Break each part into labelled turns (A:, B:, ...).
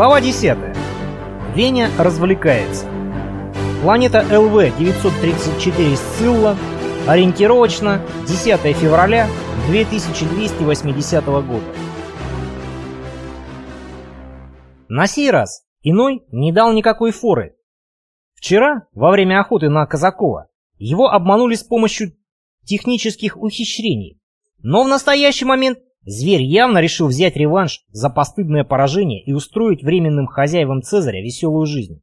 A: Глава 10. Веня развлекается. Планета ЛВ-934 Сцилла. Ориентировочно 10 февраля 2280 года. На сей раз иной не дал никакой форы. Вчера, во время охоты на Казакова, его обманули с помощью технических ухищрений. Но в настоящий момент Зверь явно решил взять реванш за постыдное поражение и устроить временным хозяевам Цезаря веселую жизнь.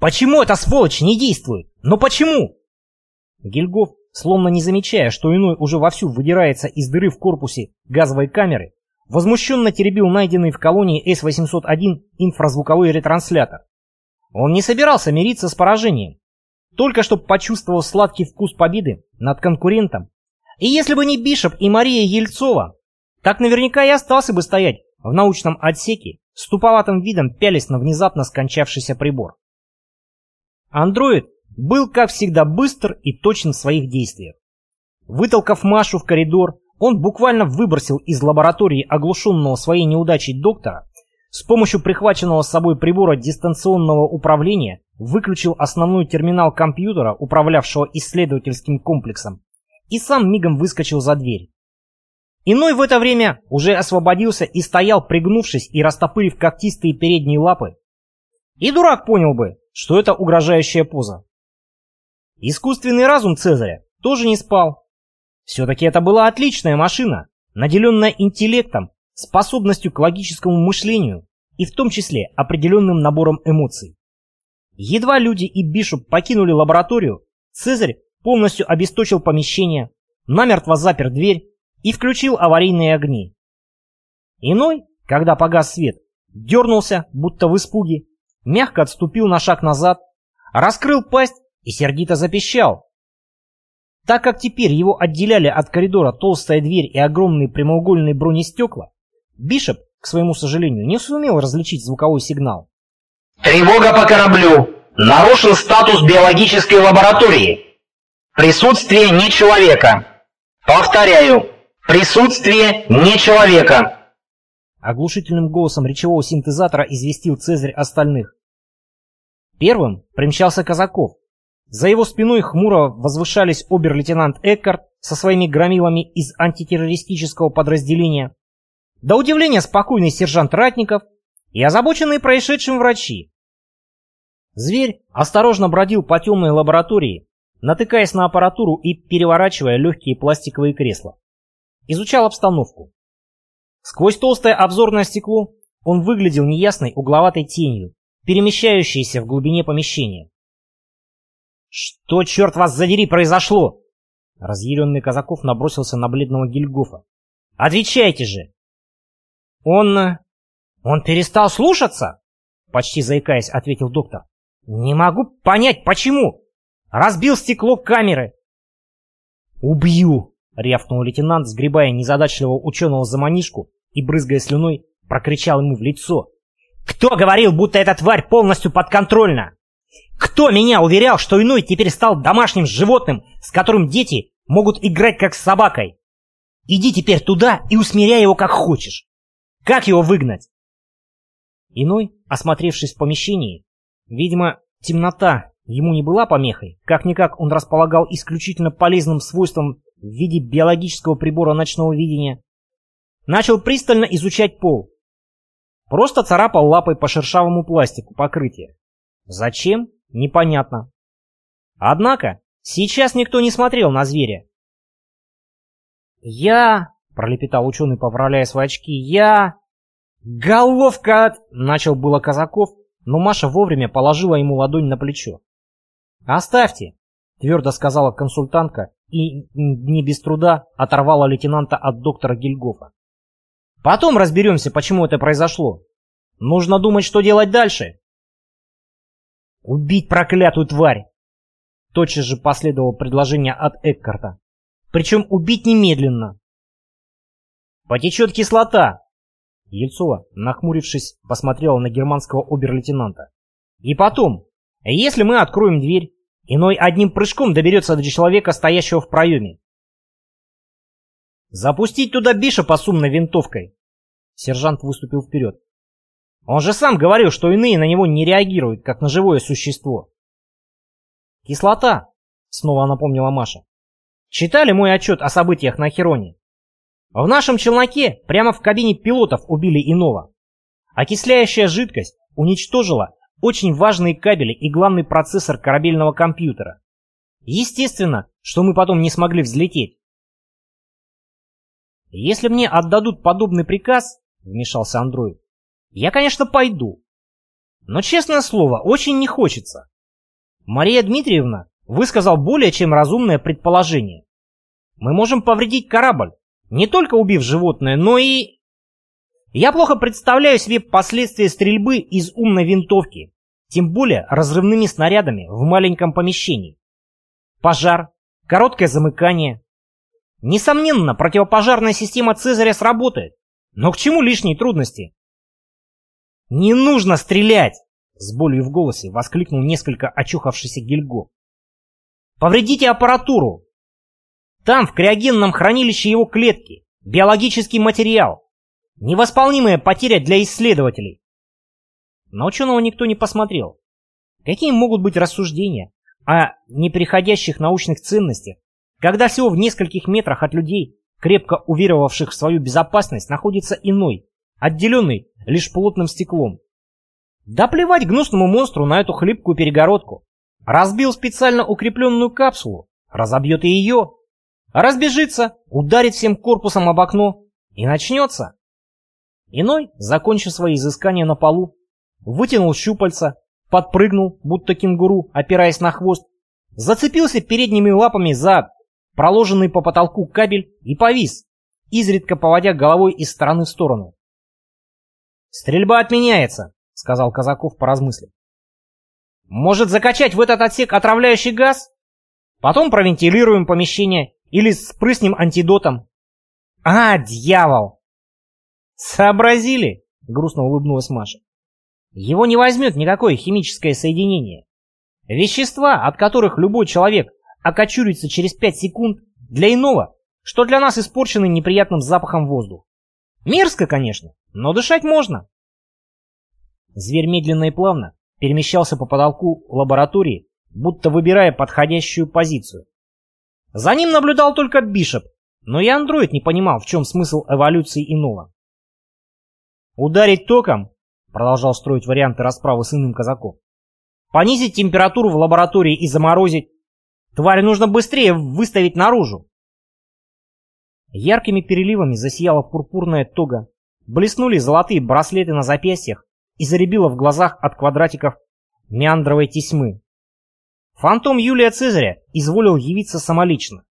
A: «Почему эта сволочь не действует? Но почему?» Гильгоф, словно не замечая, что иной уже вовсю выдирается из дыры в корпусе газовой камеры, возмущенно теребил найденный в колонии С-801 инфразвуковой ретранслятор. Он не собирался мириться с поражением. Только что почувствовал сладкий вкус победы над конкурентом, и если бы не Бишоп и Мария Ельцова, так наверняка и остался бы стоять в научном отсеке с туповатым видом пялись на внезапно скончавшийся прибор. Андроид был, как всегда, быстр и точен в своих действиях. Вытолкав Машу в коридор, он буквально выбросил из лаборатории оглушенного своей неудачей доктора, с помощью прихваченного с собой прибора дистанционного управления выключил основной терминал компьютера, управлявшего исследовательским комплексом, и сам мигом выскочил за дверь. Иной в это время уже освободился и стоял, пригнувшись и растопырив когтистые передние лапы. И дурак понял бы, что это угрожающая поза. Искусственный разум Цезаря тоже не спал. Все-таки это была отличная машина, наделенная интеллектом, способностью к логическому мышлению и в том числе определенным набором эмоций. Едва люди и Бишоп покинули лабораторию, Цезарь полностью обесточил помещение, намертво запер дверь и включил аварийные огни. Иной, когда погас свет, дернулся, будто в испуге, мягко отступил на шаг назад, раскрыл пасть и сердито запищал. Так как теперь его отделяли от коридора толстая дверь и огромные прямоугольные бронестекла, Бишоп, к своему сожалению, не сумел различить звуковой сигнал.
B: «Тревога по кораблю! Нарушен статус биологической лаборатории!» Присутствие не человека. Повторяю, присутствие не человека.
A: Оглушительным голосом речевого синтезатора известил Цезарь остальных. Первым примчался Казаков. За его спиной хмуро возвышались обер-лейтенант Эккарт со своими громилами из антитеррористического подразделения, до удивления спокойный сержант Ратников и озабоченные происшедшим врачи. Зверь осторожно бродил по темной лаборатории, натыкаясь на аппаратуру и переворачивая легкие пластиковые кресла. Изучал обстановку. Сквозь толстое обзорное стекло он выглядел неясной угловатой тенью, перемещающейся в глубине помещения. «Что, черт вас задери, произошло?» Разъяренный Казаков набросился на бледного Гильгофа. «Отвечайте же!» «Он... он перестал слушаться?» Почти заикаясь, ответил доктор. «Не могу понять, почему!» Разбил стекло камеры!» «Убью!» — рявкнул лейтенант, сгребая незадачливого ученого за манишку и, брызгая слюной, прокричал ему в лицо. «Кто говорил, будто эта тварь полностью подконтрольна? Кто меня уверял, что иной теперь стал домашним животным, с которым дети могут играть как с собакой? Иди теперь туда и усмиряй его как хочешь. Как его выгнать?» Иной, осмотревшись в помещении, видимо, темнота ему не была помехой. Как-никак он располагал исключительно полезным свойством в виде биологического прибора ночного видения. Начал пристально изучать пол. Просто царапал лапой по шершавому пластику покрытия. Зачем? Непонятно. Однако, сейчас никто не смотрел на зверя. «Я...» — пролепетал ученый, поправляя свои очки. «Я...» «Головка от...» — начал было Казаков, но Маша вовремя положила ему ладонь на плечо. «Оставьте», — твердо сказала консультантка и не без труда оторвала лейтенанта от доктора Гильгофа. «Потом разберемся, почему это произошло. Нужно думать, что делать дальше». «Убить проклятую тварь!» Тотчас же последовало предложение от Эккарта. Причем убить немедленно. «Потечет кислота!» Ельцова, нахмурившись, посмотрела на германского обер-лейтенанта. «И потом, если мы откроем дверь, иной одним прыжком доберется до человека, стоящего в проеме. Запустить туда Бишопа с умной винтовкой. Сержант выступил вперед. Он же сам говорил, что иные на него не реагируют, как на живое существо. Кислота, снова напомнила Маша. Читали мой отчет о событиях на Хероне? В нашем челноке прямо в кабине пилотов убили иного. Окисляющая жидкость уничтожила очень важные кабели и главный процессор корабельного компьютера. Естественно, что мы потом не смогли взлететь. Если мне отдадут подобный приказ, вмешался андроид, я, конечно, пойду. Но, честное слово, очень не хочется. Мария Дмитриевна высказал более чем разумное предположение. Мы можем повредить корабль, не только убив животное, но и... Я плохо представляю себе последствия стрельбы из умной винтовки, тем более разрывными снарядами в маленьком помещении. Пожар, короткое замыкание. Несомненно, противопожарная система Цезаря сработает, но к чему лишние трудности? «Не нужно стрелять!» — с болью в голосе воскликнул несколько очухавшийся Гильго. «Повредите аппаратуру! Там, в криогенном хранилище его клетки, биологический материал. Невосполнимая потеря для исследователей. На ученого никто не посмотрел. Какие могут быть рассуждения о неприходящих научных ценностях, когда всего в нескольких метрах от людей, крепко уверовавших в свою безопасность, находится иной, отделенный лишь плотным стеклом. Да плевать гнусному монстру на эту хлипкую перегородку. Разбил специально укрепленную капсулу, разобьет и ее. Разбежится, ударит всем корпусом об окно и начнется. Иной, закончив свои изыскания на полу, вытянул щупальца, подпрыгнул, будто кенгуру, опираясь на хвост, зацепился передними лапами за проложенный по потолку кабель и повис, изредка поводя головой из стороны в сторону. «Стрельба отменяется», — сказал Казаков, поразмыслив. «Может, закачать в этот отсек отравляющий газ? Потом провентилируем помещение или спрыснем антидотом. А, дьявол! Сообразили? Грустно улыбнулась Маша. Его не возьмет никакое химическое соединение. Вещества, от которых любой человек окочурится через пять секунд, для иного, что для нас испорчены неприятным запахом воздух. Мерзко, конечно, но дышать можно. Зверь медленно и плавно перемещался по потолку лаборатории, будто выбирая подходящую позицию. За ним наблюдал только Бишоп, но и андроид не понимал, в чем смысл эволюции иного. «Ударить током?» — продолжал строить варианты расправы с иным казаком. «Понизить температуру в лаборатории и заморозить. Тварь нужно быстрее выставить наружу». Яркими переливами засияла пурпурная тога, блеснули золотые браслеты на запястьях и заребило в глазах от квадратиков меандровой тесьмы. Фантом Юлия Цезаря изволил явиться самолично.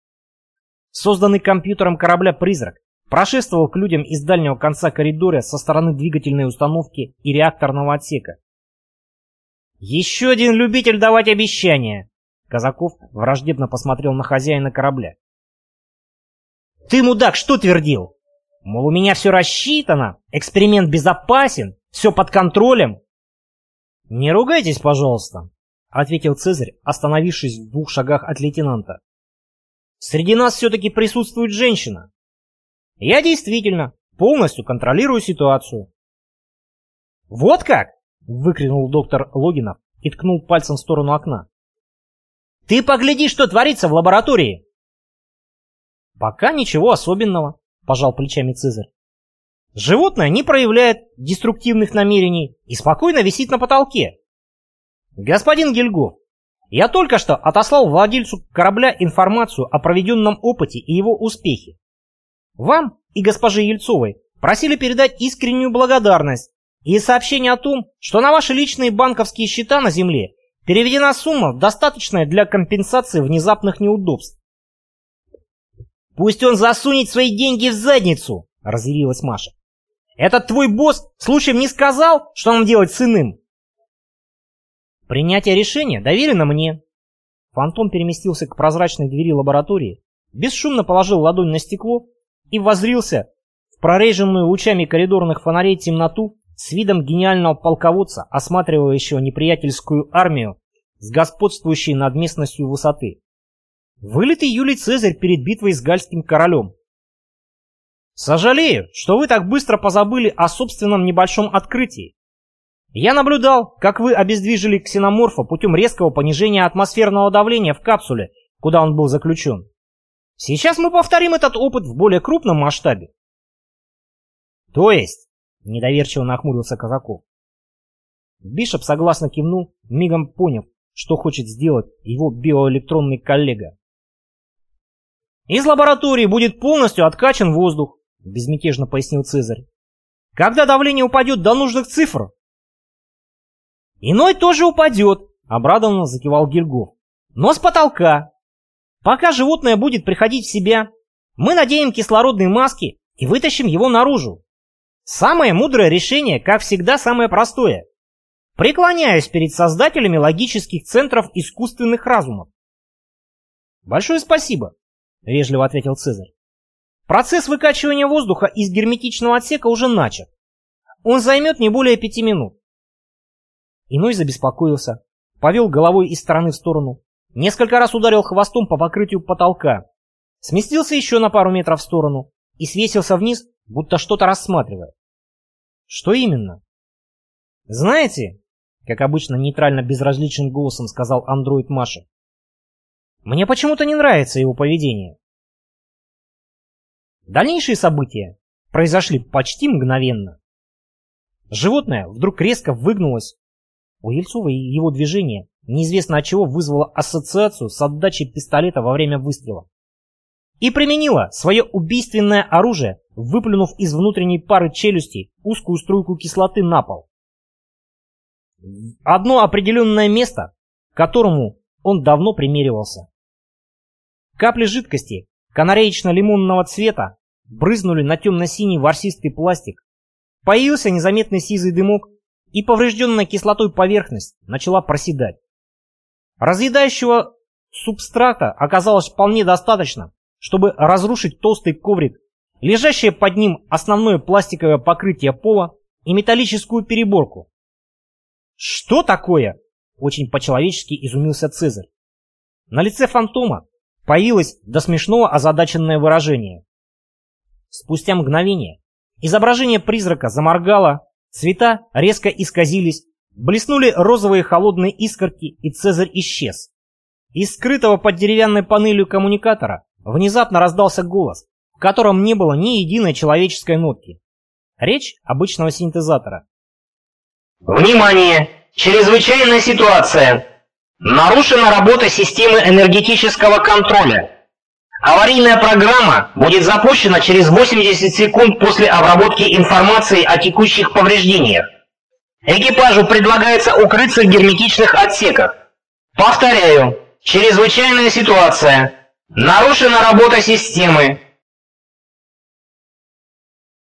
A: Созданный компьютером корабля «Призрак» прошествовал к людям из дальнего конца коридора со стороны двигательной установки и реакторного отсека. «Еще один любитель давать обещания!» Казаков враждебно посмотрел на хозяина корабля. «Ты, мудак, что твердил? Мол, у меня все рассчитано, эксперимент безопасен, все под контролем?» «Не ругайтесь, пожалуйста», — ответил Цезарь, остановившись в двух шагах от лейтенанта. «Среди нас все-таки присутствует женщина. Я действительно полностью контролирую ситуацию». «Вот как?» — выкрикнул доктор Логинов и ткнул пальцем в сторону окна. «Ты погляди, что творится в лаборатории!» «Пока ничего особенного», — пожал плечами Цезарь. «Животное не проявляет деструктивных намерений и спокойно висит на потолке, «Господин Гильгоф, я только что отослал владельцу корабля информацию о проведенном опыте и его успехе. Вам и госпоже Ельцовой просили передать искреннюю благодарность и сообщение о том, что на ваши личные банковские счета на Земле переведена сумма, достаточная для компенсации внезапных неудобств. «Пусть он засунет свои деньги в задницу!» — разъярилась Маша. «Этот твой босс случаем не сказал, что нам делать с иным?» Принятие решения доверено мне. Фантом переместился к прозрачной двери лаборатории, бесшумно положил ладонь на стекло и возрился в прореженную лучами коридорных фонарей темноту с видом гениального полководца, осматривающего неприятельскую армию с господствующей над местностью высоты. Вылитый Юлий Цезарь перед битвой с гальским королем. «Сожалею, что вы так быстро позабыли о собственном небольшом открытии», Я наблюдал, как вы обездвижили ксеноморфа путем резкого понижения атмосферного давления в капсуле, куда он был заключен. Сейчас мы повторим этот опыт в более крупном масштабе. То есть, недоверчиво нахмурился Казаков. Бишоп согласно кивнул, мигом поняв, что хочет сделать его биоэлектронный коллега. «Из лаборатории будет полностью откачан воздух», — безмятежно пояснил Цезарь. «Когда давление упадет до нужных цифр...» «Иной тоже упадет», — обрадованно закивал Гильгоф. «Но с потолка. Пока животное будет приходить в себя, мы наденем кислородные маски и вытащим его наружу. Самое мудрое решение, как всегда, самое простое. Преклоняюсь перед создателями логических центров искусственных разумов. «Большое спасибо», — вежливо ответил Цезарь. «Процесс выкачивания воздуха из герметичного отсека уже начат. Он займет не более пяти минут». Иной забеспокоился, повел головой из стороны в сторону, несколько раз ударил хвостом по покрытию потолка, сместился еще на пару метров в сторону и свесился вниз, будто что-то рассматривая. Что именно? Знаете, как обычно нейтрально безразличным голосом сказал андроид Маше. Мне почему-то не нравится его поведение. Дальнейшие события произошли почти мгновенно. Животное вдруг резко выгнулось. У Ельцова и его движение неизвестно от чего вызвало ассоциацию с отдачей пистолета во время выстрела. И применило свое убийственное оружие, выплюнув из внутренней пары челюсти узкую струйку кислоты на пол. Одно определенное место, к которому он давно примеривался. Капли жидкости канареечно-лимонного цвета брызнули на темно-синий ворсистый пластик. Появился незаметный сизый дымок, и поврежденная кислотой поверхность начала проседать. Разъедающего субстрата оказалось вполне достаточно, чтобы разрушить толстый коврик, лежащее под ним основное пластиковое покрытие пола и металлическую переборку. «Что такое?» — очень по-человечески изумился Цезарь. На лице фантома появилось до смешного озадаченное выражение. Спустя мгновение изображение призрака заморгало, цвета резко исказились, блеснули розовые холодные искорки, и Цезарь исчез. Из скрытого под деревянной панелью коммуникатора внезапно раздался голос, в котором не было ни единой человеческой нотки. Речь обычного синтезатора.
B: Внимание! Чрезвычайная ситуация! Нарушена работа системы энергетического контроля. Аварийная программа будет запущена через 80 секунд после обработки информации о текущих повреждениях. Экипажу предлагается укрыться в герметичных отсеках. Повторяю, чрезвычайная ситуация. Нарушена работа системы.